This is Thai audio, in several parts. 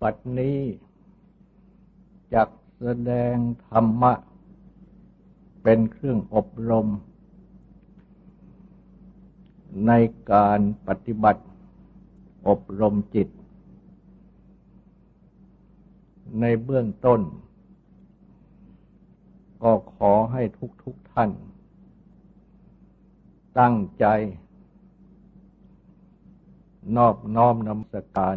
ปัดนี้จักแสดงธรรมะ เป็นเครื่องอบรม ในการปฏิบัติอบรมจิต ในเบื้องต้น ก็ขอให้ทุกทุกท่าน ตั้งใจ นอบน้อมนำสการ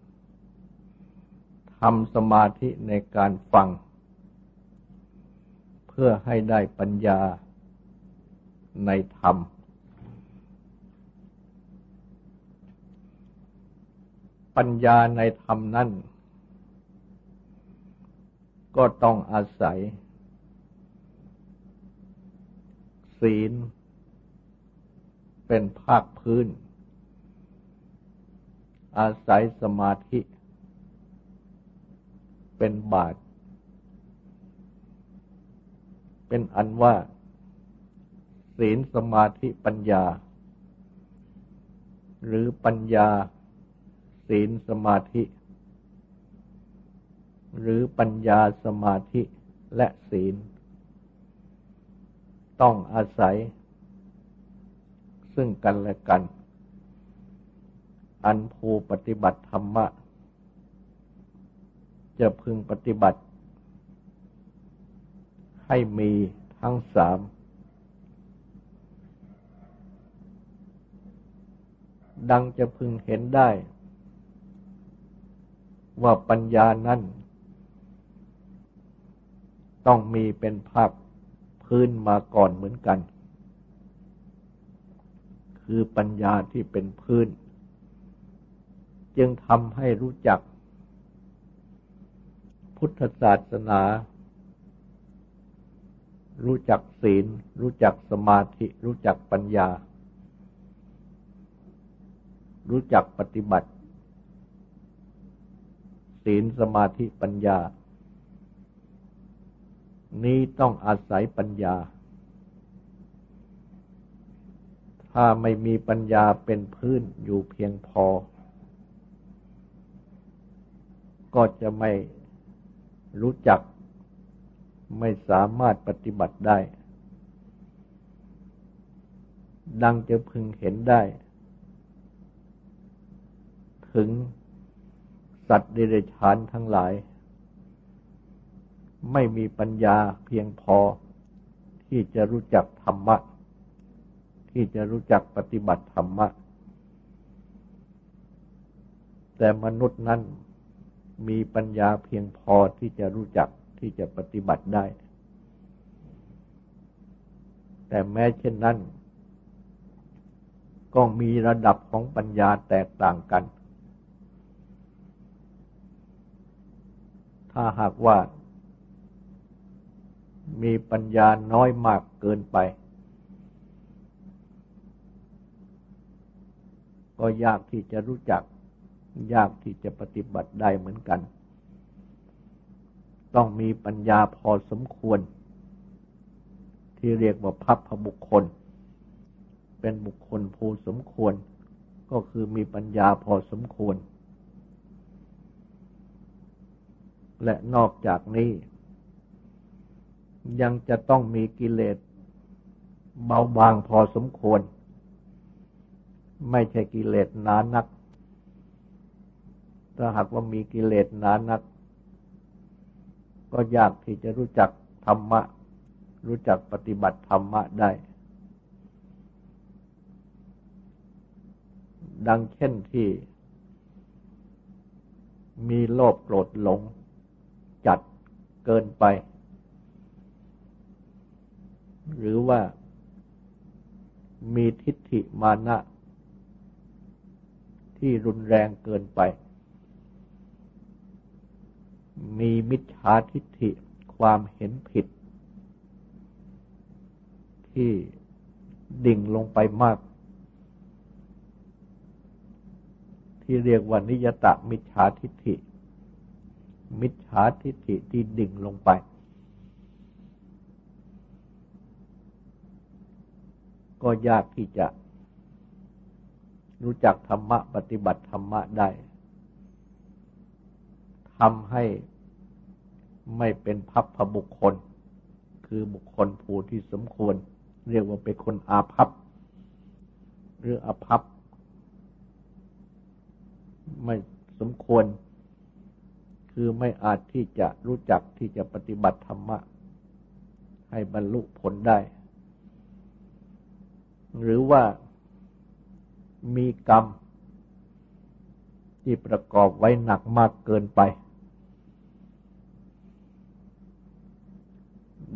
ทำสมาธิในการฟัง เพื่อให้ได้ปัญญาในธรรม ปัญญาในธรรมนั้นก็ต้องอาศัย ศีล เป็นภาคพื้น อาศัยสมาธิ เป็นบาทเป็นอันว่า ศีลสมาธิปัญญา หรือปัญญา ศีลสมาธิ หรือปัญญาสมาธิและศีล ต้องอาศัย ซึ่งกันและกัน อันภูปฏิบัติธรรมะ จะพึงปฏิบัติ ให้มีทั้งสาม ดังจะพึงเห็นได้ ว่าปัญญานั้น ต้องมีเป็นภาคพื้นมาก่อนเหมือนกัน คือปัญญาที่เป็นพื้น จึงทำให้รู้จัก พุทธศาสนา รู้จักศีล รู้จักสมาธิ รู้จักปัญญา รู้จักปฏิบัติ ศีลสมาธิปัญญา นี้ต้องอาศัยปัญญา ถ้าไม่มีปัญญาเป็นพื้นอยู่เพียงพอ ก็จะไม่ รู้จักไม่สามารถปฏิบัติได้ ดังจะพึงเห็นได้ ถึงสัตว์เดรัจฉานทั้งหลาย ไม่มีปัญญาเพียงพอที่จะรู้จักธรรมะ ที่จะรู้จักปฏิบัติธรรมะ แต่มนุษย์นั้น มีปัญญาเพียงพอที่จะรู้จักที่จะปฏิบัติได้ แต่แม้เช่นนั้น ก็มีระดับของปัญญาแตกต่างกัน ถ้าหากว่า มีปัญญาน้อยมากเกินไป ก็ยากที่จะรู้จัก ยากที่จะปฏิบัติได้เหมือนกัน ต้องมีปัญญาพอสมควร ที่เรียกว่าพัพพบุคคล เป็นบุคคลผู้สมควร ก็คือมีปัญญาพอสมควร และนอกจากนี้ ยังจะต้องมีกิเลสเบาบางพอสมควร ไม่ใช่กิเลสหนานัก ถ้าหากว่ามีกิเลสหนานัก ก็ยากที่จะรู้จักธรรมะ รู้จักปฏิบัติธรรมะได้ ดังเช่นที่ มีโลภโกรธหลง จัดเกินไป หรือว่ามีทิฏฐิมานะที่รุนแรงเกินไป มีมิจฉาทิฏฐิความเห็นผิด ที่ดิ่งลงไปมาก ที่เรียกว่านิยตะมิจฉาทิฏฐิ มิจฉาทิฏฐิที่ดิ่งลงไป ก็ยากที่จะรู้จักธรรมะ ปฏิบัติธรรมะได้ทำให้ ไม่เป็นพัพพบุคคล คือบุคคลผู้ที่สมควร เรียกว่าเป็นคนอาภัพหรืออาภัพไม่สมควร คือไม่อาจที่จะรู้จักที่จะปฏิบัติธรรมะ ให้บรรลุผลได้ หรือว่ามีกรรมที่ประกอบไว้หนักมากเกินไป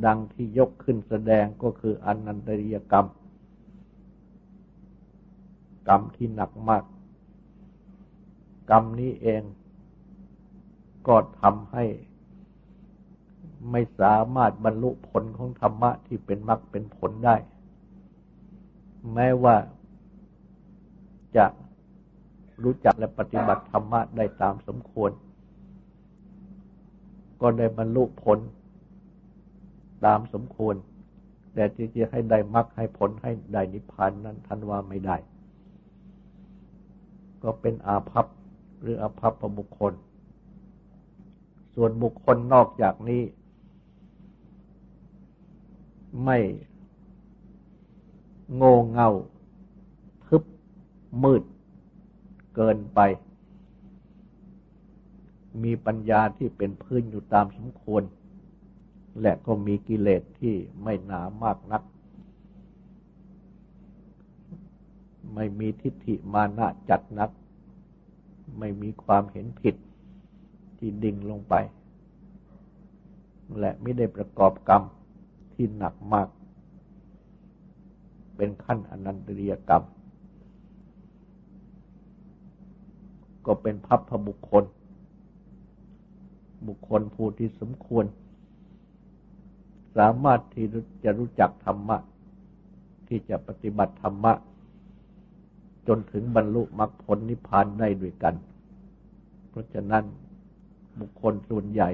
ดังที่ยกขึ้นแสดงก็คืออนันตริยกรรม กรรมที่หนักมาก กรรมนี้เองก็ทำให้ไม่สามารถบรรลุผลของธรรมะที่เป็นมรรคเป็นผลได้ แม้ว่าจะรู้จักและปฏิบัติธรรมะได้ตามสมควร ก็ได้บรรลุผล ตามสมควร แต่ที่จะให้ได้มรรคให้ผลให้ได้นิพพานนั้นท่านว่าไม่ได้ ก็เป็นอาภัพหรืออาภัพประบุคคล ส่วนบุคคลนอกจากนี้ ไม่โง่เง่ามืด เกินไป มีปัญญาที่เป็นพื้นอยู่ตามสมควร และก็มีกิเลสที่ไม่หนามากนัก ไม่มีทิฏฐิมานะจัดนัก ไม่มีความเห็นผิดที่ดิ่งลงไป และไม่ได้ประกอบกรรมที่หนักมาก เป็นขั้นอนันตริยกรรม ก็เป็นพัพพบุคคล บุคคลผู้ที่สมควร สามารถที่จะรู้จักธรรมะ ที่จะปฏิบัติธรรมะ จนถึงบรรลุมรรคผลนิพพานได้ด้วยกัน เพราะฉะนั้นบุคคลส่วนใหญ่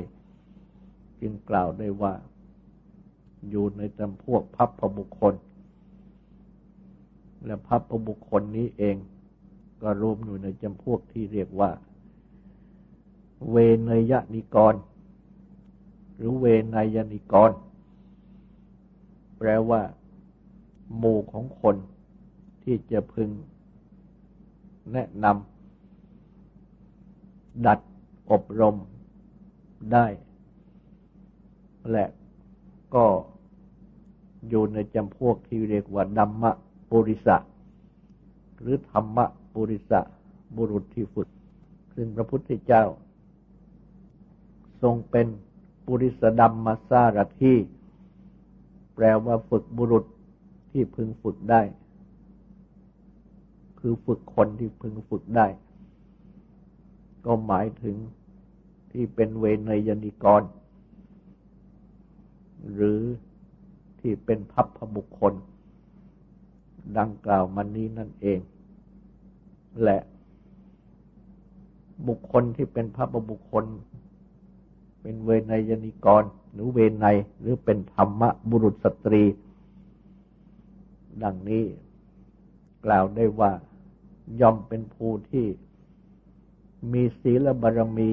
จึงกล่าวได้ว่าอยู่ในจำพวกพัพพบุคคล และพัพพบุคคลนี้เองก็รวมอยู่ในจำพวกที่เรียกว่า เวนยนิกร หรือเวนยนิกร แปลว่า หมู่ของคนที่จะพึงแนะนำดัดอบรมได้ และก็อยู่ในจำพวกที่เรียกว่าดัมมะปุริสะ หรือธรรมะปุริสะ บุรุษที่ฝึกซึ่งพระพุทธเจ้า ทรงเป็นปุริสดัมมาสารที่ แปลว่าฝึกบุรุษที่พึงฝึกได้ คือฝึกคนที่พึงฝึกได้ ก็หมายถึงที่เป็นเวนยนิกร หรือที่เป็นพัพพบุคคล ดังกล่าวมานี้นั่นเอง และบุคคลที่เป็นพระบุคคล เป็นเวนยนิกร หรือเวนในหรือเป็นธรรมบุรุษสตรี ดังนี้กล่าวได้ว่ายอมเป็นผู้ที่มีศีลบารมี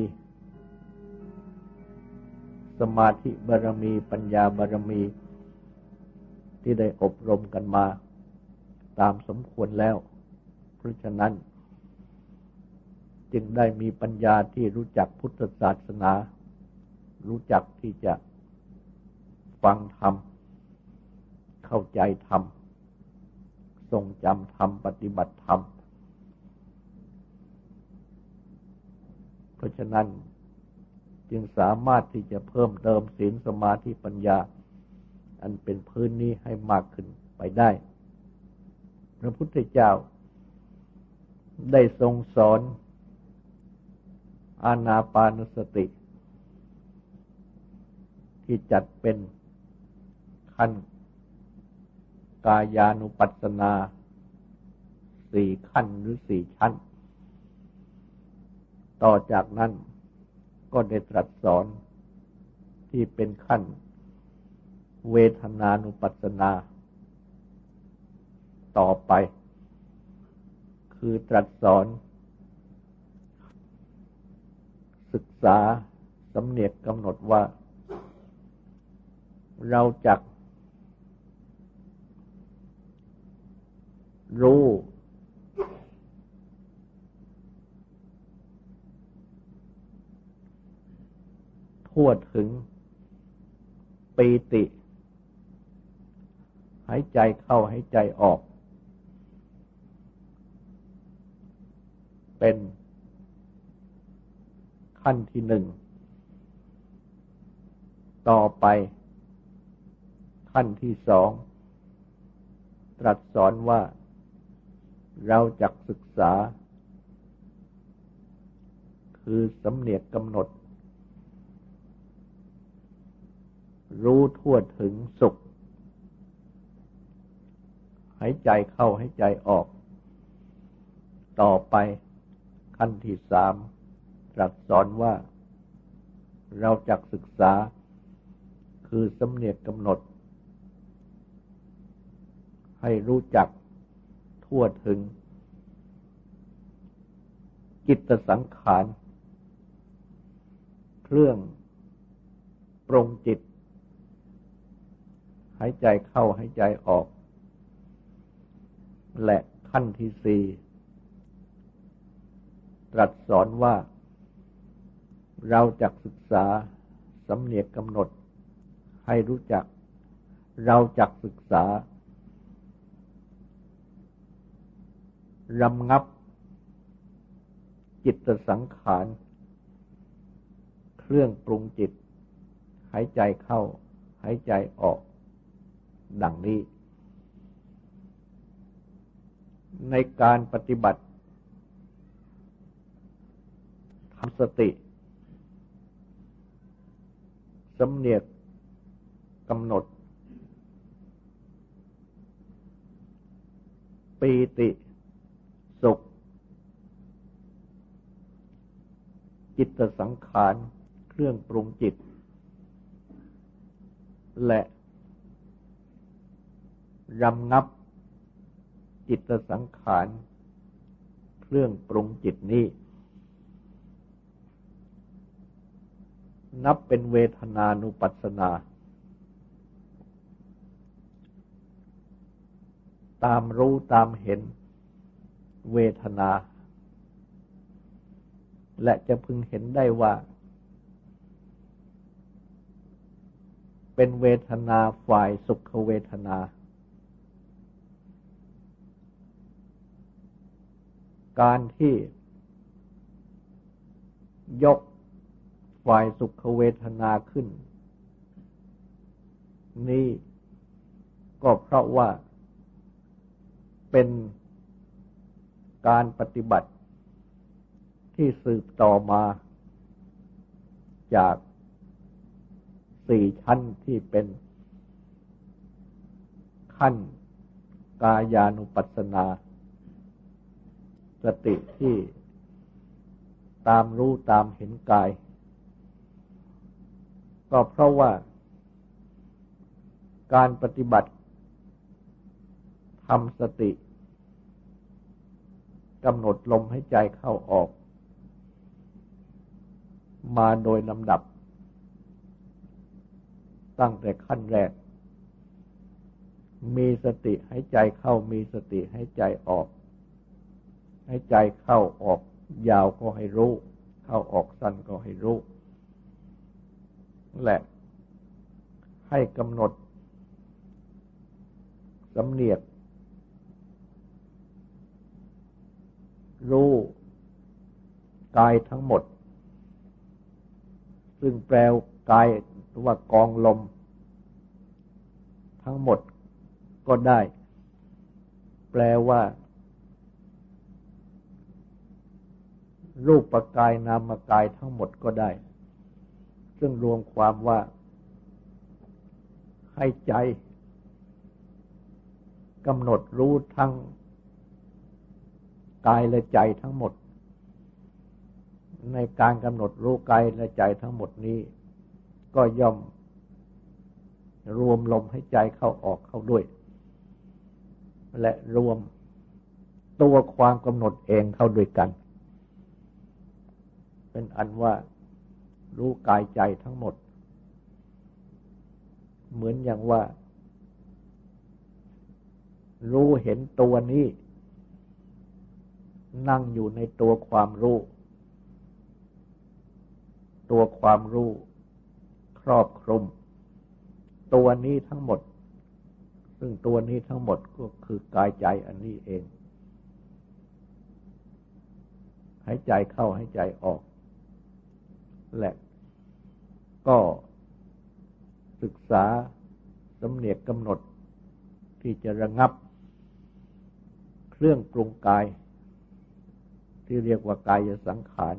สมาธิบารมี ปัญญาบารมี ที่ได้อบรมกันมาตามสมควรแล้ว เพราะฉะนั้น จึงได้มีปัญญาที่รู้จักพุทธศาสนา รู้จักที่จะฟังธรรม เข้าใจธรรม ทรงจำธรรม ปฏิบัติธรรม เพราะฉะนั้นจึงสามารถที่จะเพิ่มเติมศีลสมาธิปัญญา อันเป็นพื้นนี้ให้มากขึ้นไปได้ พระพุทธเจ้า ได้ทรงสอนอานาปานสติ ที่จัดเป็นขั้น กายานุปัสสนาสี่ขั้นหรือสี่ชั้น ต่อจากนั้นก็ได้ตรัสสอนที่เป็นขั้น เวทนานุปัสสนา ต่อไป คือตรัสสอน ศึกษาสำเนียกกำหนดว่า เราจักรู้ ทั่วถึงปีติ หายใจเข้าหายใจออก เป็นขั้นที่หนึ่ง ต่อไป ขั้นที่สอง ตรัสสอนว่าเราจักศึกษา คือสำเนียกกำหนด รู้ทั่วถึงสุข หายใจเข้าหายใจออก ต่อไปขั้นที่สามตรัสสอนว่า เราจักศึกษา คือสำเนียกกำหนด ให้รู้จักทั่วถึง จิตสังขาร เครื่องปรงจิต หายใจเข้าหายใจออก และขั้นที่สี่ตรัสสอนว่า เราจักศึกษาสำเนียกกำหนดให้รู้จัก เราจักศึกษา รำงับ จิตสังขาร เครื่องปรุงจิต หายใจเข้า หายใจออก ดังนี้ ในการปฏิบัติทำสติสำเนียกกำหนดปีติสุข จิตสังขาร เครื่องปรุงจิต และรำงับจิตสังขาร เครื่องปรุงจิตนี้ นับเป็นเวทนานุปัสสนา ตามรู้ตามเห็นเวทนา และจะพึงเห็นได้ว่า เป็นเวทนาฝ่ายสุขเวทนา การที่ ยกฝ่ายสุขเวทนาขึ้น นี่ก็เพราะว่าเป็นการปฏิบัติ ที่สืบต่อมา จากสี่ชั้นที่เป็น ขั้นกายานุปัสสนา สติที่ตามรู้ตามเห็นกาย ก็เพราะว่าการปฏิบัติทำสติกำหนดลมให้ใจเข้าออก มาโดยลำดับ ตั้งแต่ขั้นแรก มีสติให้ใจเข้ามีสติให้ใจออก ให้ใจเข้าออกยาวก็ให้รู้ เข้าออกสั้นก็ให้รู้ และให้กำหนดสำเนียก รู้กายทั้งหมด ซึ่งแปลกายว่ากองลม ทั้งหมดก็ได้ แปลว่า รูปประกายนามกายทั้งหมดก็ได้ ซึ่งรวมความว่า ให้ใจกำหนดรู้ทั้งกายและใจทั้งหมด ในการกำหนดรู้กายและใจทั้งหมดนี้ ก็ย่อมรวมลมให้ใจเข้าออกเข้าด้วย และรวมตัวความกำหนดเองเข้าด้วยกัน เป็นอันว่ารู้กายใจทั้งหมด เหมือนอย่างว่า รู้เห็นตัวนี้ นั่งอยู่ในตัวความรู้ ตัวความรู้ครอบคลุม ตัวนี้ทั้งหมด ซึ่งตัวนี้ทั้งหมดก็คือกายใจอันนี้เองหายใจเข้าหายใจออก และก็ศึกษาสำเนียกกำหนดที่จะระงับ เครื่องปรุงกาย ที่เรียกว่ากายสังขาร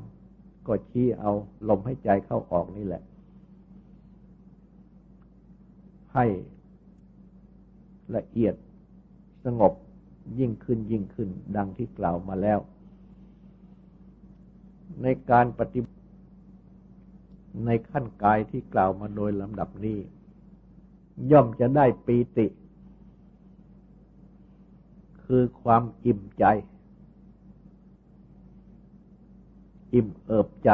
ก็ชี้เอาลมให้ใจเข้าออกนี่แหละ ให้ละเอียดสงบยิ่งขึ้นยิ่งขึ้น ดังที่กล่าวมาแล้ว ในการปฏิบัติในขั้นกายที่กล่าวมาโดยลำดับนี้ ย่อมจะได้ปีติ คือความอิ่มใจ อิ่มเอิบใจ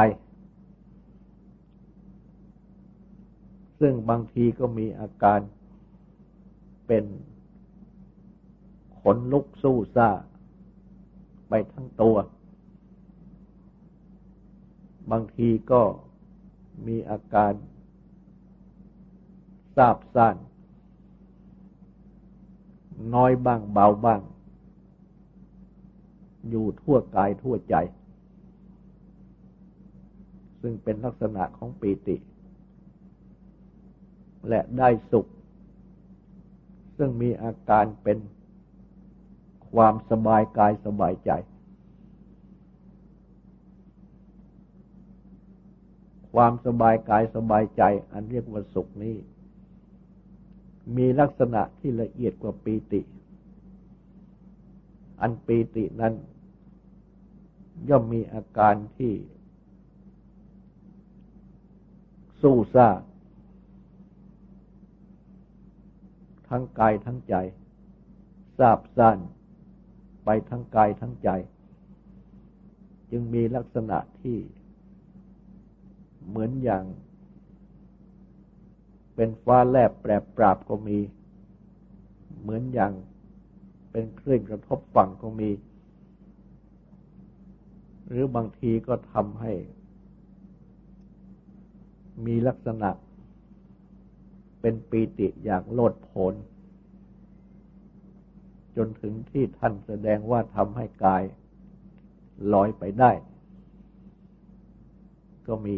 ซึ่งบางทีก็มีอาการเป็นขนลุกสู้ซาไปทั้งตัว บางทีก็มีอาการทราบซ่านน้อยบ้างเบาบ้าง อยู่ทั่วกายทั่วใจ ซึ่งเป็นลักษณะของปีติ และได้สุข ซึ่งมีอาการเป็นความสบายกายสบายใจ ความสบายกายสบายใจ อันเรียกว่าสุขนี้ มีลักษณะที่ละเอียดกว่าปีติ อันปีตินั้นย่อมมีอาการที่ สู้ซาทั้งกายทั้งใจทราบซ่านไปทั้งกายทั้งใจ จึงมีลักษณะที่เหมือนอย่าง เป็นฟ้าแลบแปรปราบก็มี เหมือนอย่างเป็นคลื่นกระทบฝั่งก็มี หรือบางทีก็ทำให้ มีลักษณะ เป็นปีติอย่างโลดโผนจนถึงที่ท่านแสดงว่าทำให้กายลอยไปได้ ก็มี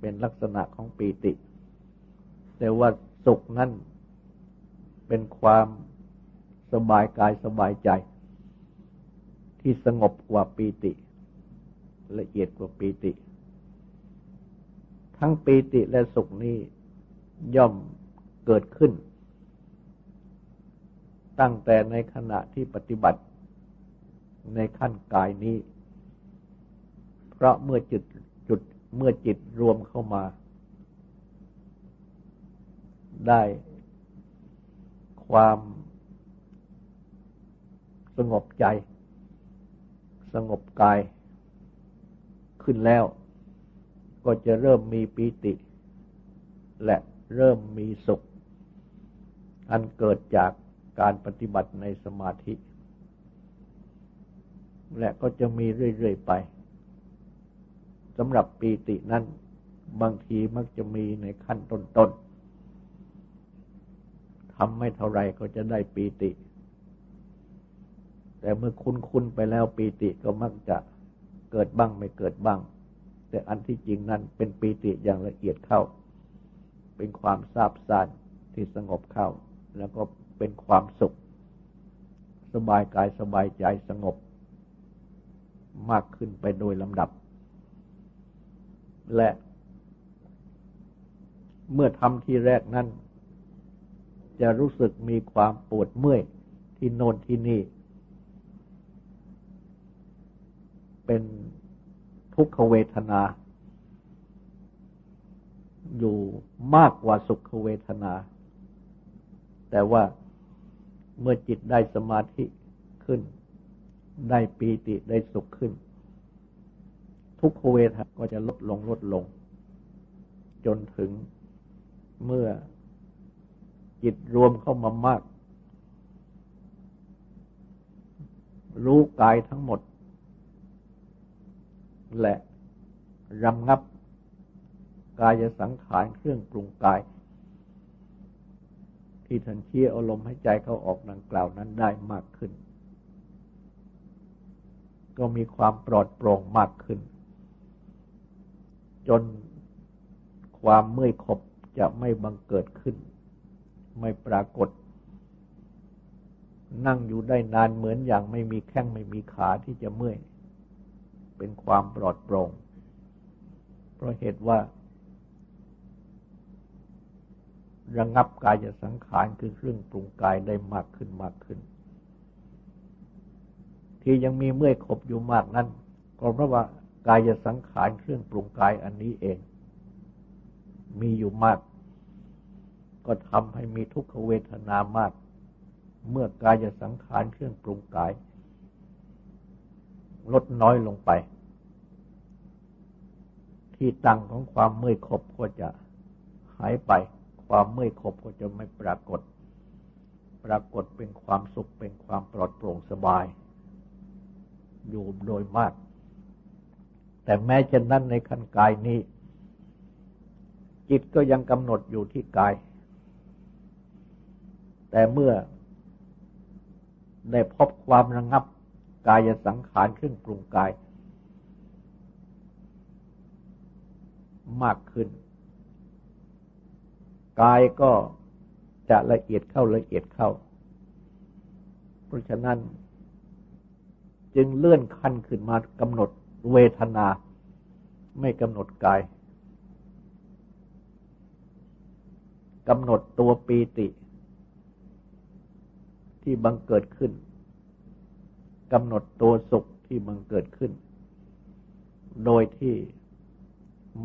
เป็นลักษณะของปีติ แต่ว่าสุขนั้นเป็นความสบายกายสบายใจ ที่สงบกว่าปีติ ละเอียดกว่าปีติ ทั้งปีติและสุขนี้ย่อมเกิดขึ้น ตั้งแต่ในขณะที่ปฏิบัติในขั้นกายนี้ เพราะเมื่อจิตเมื่อจิตรวมเข้ามา ได้ความสงบใจ สงบกายขึ้นแล้ว ก็จะเริ่มมีปีติ และเริ่มมีสุข อันเกิดจากการปฏิบัติในสมาธิ และก็จะมีเรื่อย ๆ ไปสำหรับปีตินั้น บางทีมักจะมีในขั้นต้น ๆทำไม่เท่าไรก็จะได้ปีติ แต่เมื่อคุ้นๆไปแล้วปีติก็มักจะเกิดบ้างไม่เกิดบ้าง แต่อันที่จริงนั้นเป็นปีติอย่างละเอียดเข้า เป็นความซาบซ่านที่สงบเข้า แล้วก็เป็นความสุข สบายกายสบายใจสงบ มากขึ้นไปโดยลำดับ และ เมื่อทำที่แรกนั้น จะรู้สึกมีความปวดเมื่อยที่โน่นที่นี่ เป็น ทุกขเวทนา อยู่มากกว่าสุขเวทนา แต่ว่าเมื่อจิตได้สมาธิขึ้น ได้ปีติได้สุขขึ้น ทุกขเวทนาก็จะลดลงลดลง จนถึงเมื่อจิตรวมเข้ามามาก รู้กายทั้งหมด และรำงับกายสังขารเครื่องปรุงกาย ที่ท่านเชี่ยอารมณ์ให้ใจเขาออกดังกล่าวนั้นได้มากขึ้น ก็มีความปลอดโปร่งมากขึ้น จนความเมื่อยขบจะไม่บังเกิดขึ้น ไม่ปรากฏ นั่งอยู่ได้นานเหมือนอย่างไม่มีแข้งไม่มีขาที่จะเมื่อย เป็นความปลอดโปร่ง เพราะเหตุว่า ระงับกายสังขารคือเครื่องปรุงกายได้มากขึ้นมากขึ้น ที่ยังมีเมื่อยขบอยู่มากนั้น ก็เพราะว่ากายสังขารเครื่องปรุงกายอันนี้เอง มีอยู่มาก ก็ทำให้มีทุกขเวทนามาก เมื่อกายสังขารเครื่องปรุงกาย ลดน้อยลงไป ที่ตั้งของความเมื่อยขบก็จะหายไป ความเมื่อยขบก็จะไม่ปรากฏ ปรากฏเป็นความสุขเป็นความปลอดโปร่งสบาย อยู่โดยมาก แต่แม้เช่นนั้นในขั้นกายนี้ จิตก็ยังกำหนดอยู่ที่กาย แต่เมื่อได้พบความระงับ กายสังขารขึ้นปรุงกาย มากขึ้น กายก็จะละเอียดเข้าละเอียดเข้า เพราะฉะนั้น จึงเลื่อนขั้นขึ้นมากำหนดเวทนา ไม่กำหนดกายกำหนดตัวปีติ ที่บังเกิดขึ้น กำหนดตัวสุขที่บังเกิดขึ้น โดยที่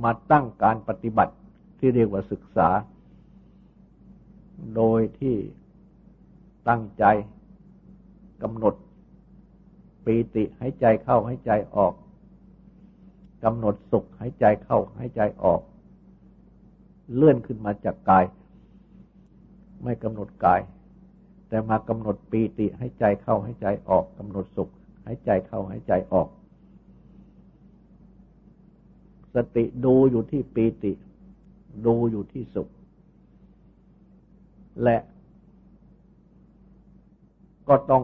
มาตั้งการปฏิบัติที่เรียกว่าศึกษา โดยที่ตั้งใจกำหนดปีติให้ใจเข้าให้ใจออกกำหนดสุขให้ใจเข้าให้ใจออก เลื่อนขึ้นมาจากกาย ไม่กำหนดกาย แต่มากำหนดปีติให้ใจเข้าให้ใจออกกำหนดสุขให้ใจเข้าให้ใจออก สติดูอยู่ที่ปีติ ดูอยู่ที่สุข และก็ต้อง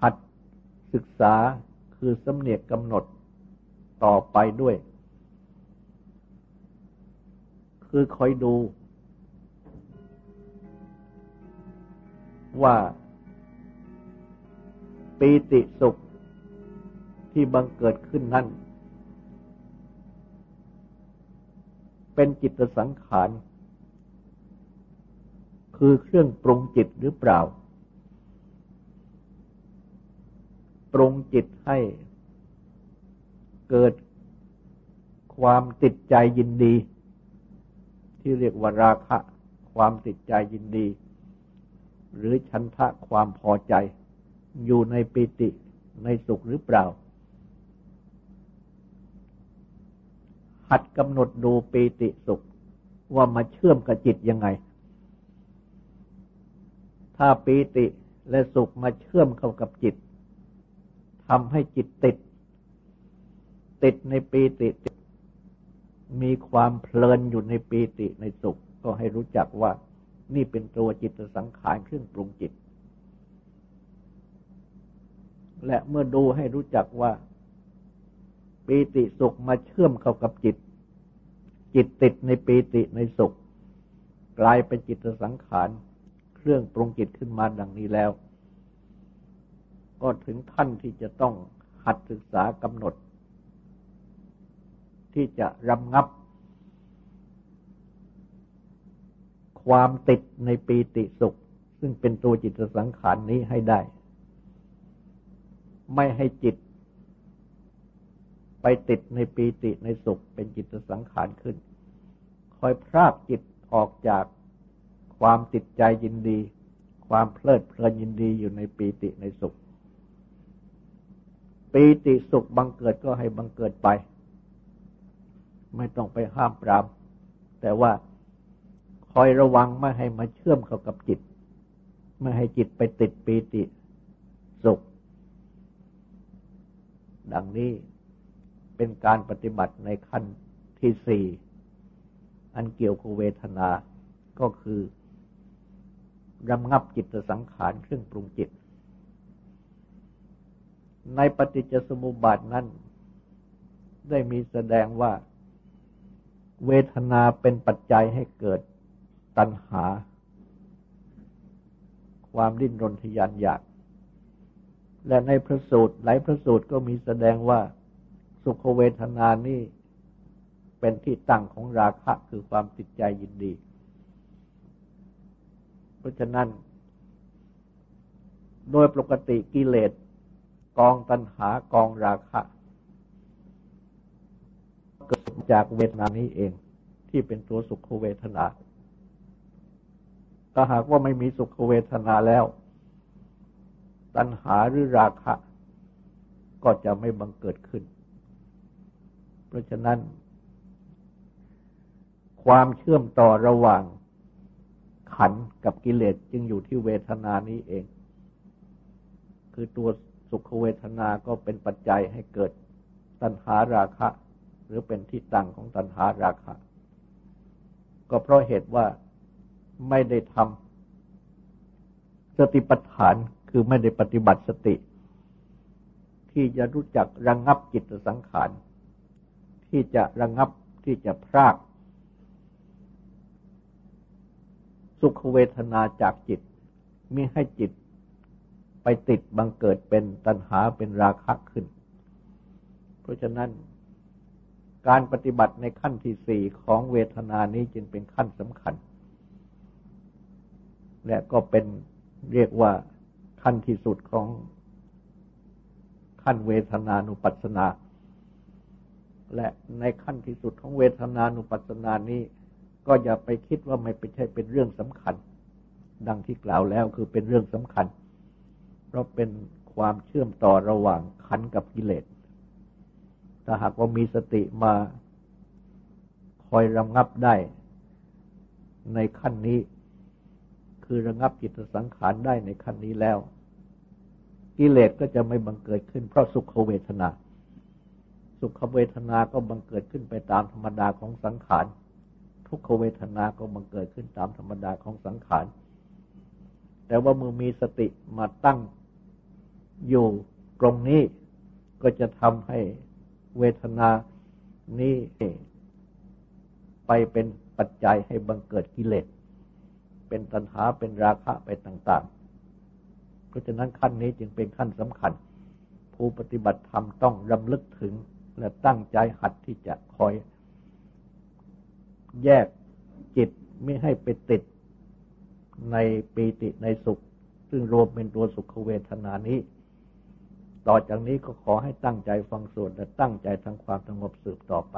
หัดศึกษาคือสำเนียกกำหนดต่อไปด้วย คือคอยดู ว่า ปีติสุขที่บังเกิดขึ้นนั้นเป็นจิตสังขาร คือเครื่องปรุงจิตหรือเปล่า ปรุงจิตให้เกิดความติดใจยินดี ที่เรียกว่าราคะ ความติดใจยินดี หรือชันทะความพอใจ อยู่ในปิติในสุขหรือเปล่า หัดกำหนดดูปีติสุข ว่ามาเชื่อมกับจิตยังไง ถ้าปีติและสุขมาเชื่อมเข้ากับจิตทำให้จิตติด ติดในปีติมีความเพลินอยู่ในปีติในสุข ก็ให้รู้จักว่า นี่เป็นตัวจิตสังขารเครื่องปรุงจิต และเมื่อดูให้รู้จักว่าปีติสุขมาเชื่อมเข้ากับจิต จิตติดในปีติในสุข กลายเป็นจิตสังขารเครื่องปรุงจิตขึ้นมาดังนี้แล้ว ก็ถึงท่านที่จะต้องหัดศึกษากำหนด ที่จะรำงับ ความติดในปีติสุข ซึ่งเป็นตัวจิตสังขารนนี้ให้ได้ ไม่ให้จิต ไปติดในปีติในสุขเป็นจิตสังขารขึ้น คอยพรากจิตออกจากความติดใจยินดี ความเพลิดเพลินยินดีอยู่ในปีติในสุข ปีติสุขบังเกิดก็ให้บังเกิดไป ไม่ต้องไปห้ามปราม แต่ว่า คอยระวังไม่ให้มาเชื่อมเข้ากับจิต ไม่ให้จิตไปติดปีติสุข ดังนี้เป็นการปฏิบัติในขั้นที่สี่ อันเกี่ยวกับเวทนา ก็คือรำงับจิตสังขารเครื่องปรุงจิต ในปฏิจจสมุปบาทนั้น ได้มีแสดงว่า เวทนาเป็นปัจจัยให้เกิด ตัณหา ความดิ้นรนทยานอยาก และในพระสูตรหลายพระสูตรก็มีแสดงว่าสุขเวทนานี่เป็นที่ตั้งของราคะคือความติดใจยินดี เพราะฉะนั้น โดยปกติกิเลสกองตัณหากองราคะ เกิดจากเวทนานี้เองที่เป็นตัวสุขเวทนา ถ้าหากว่าไม่มีสุขเวทนาแล้ว ตัณหาหรือราคะ ก็จะไม่บังเกิดขึ้น เพราะฉะนั้น ความเชื่อมต่อระหว่างขันกับกิเลสจึงอยู่ที่เวทนานี้เอง คือตัวสุขเวทนาก็เป็นปัจจัยให้เกิดตัณหาราคะ หรือเป็นที่ตั้งของตัณหาราคะ ก็เพราะเหตุว่า ไม่ได้ทำสติปัฏฐานคือไม่ได้ปฏิบัติสติ ที่จะรู้จักระงงับจิตสังขาร ที่จะระงงับที่จะพราก สุขเวทนาจากจิตมิให้จิตไปติดบังเกิดเป็นตัณหาเป็นราคะขึ้น เพราะฉะนั้นการปฏิบัติในขั้นที่สี่ของเวทนานี้จึงเป็นขั้นสำคัญ และก็เป็นเรียกว่าขั้นที่สุดของขั้นเวทนานุปัสสนา และในขั้นที่สุดของเวทนานุปัสสนานี้ ก็อย่าไปคิดว่าไม่เป็นใช่เป็นเรื่องสำคัญ ดังที่กล่าวแล้วคือเป็นเรื่องสำคัญ เพราะเป็นความเชื่อมต่อระหว่างขันกับกิเลสถ้าหากว่ามีสติมาคอยระงับได้ในขั้นนี้ คือระงับจิตสังขารได้ในขั้นนี้แล้ว กิเลสก็จะไม่บังเกิดขึ้นเพราะสุขเวทนา สุขเวทนาก็บังเกิดขึ้นไปตามธรรมดาของสังขาร ทุกขเวทนาก็บังเกิดขึ้นตามธรรมดาของสังขาร แต่ว่าเมื่อมีสติมาตั้งอยู่ตรงนี้ก็จะทำให้เวทนานี้ไปเป็นปัจจัยให้บังเกิดกิเลส เป็นตัณหาเป็นราคะไปต่าง ๆ เพราะฉะนั้นขั้นนี้จึงเป็นขั้นสำคัญ ผู้ปฏิบัติธรรมต้องรำลึกถึงและตั้งใจหัดที่จะคอย แยกจิตไม่ให้ไปติดในปีติในสุข ซึ่งรวมเป็นตัวสุขเวทนานี้ ต่อจากนี้ก็ขอให้ตั้งใจฟังสวดและตั้งใจทำความสงบสืบต่อไป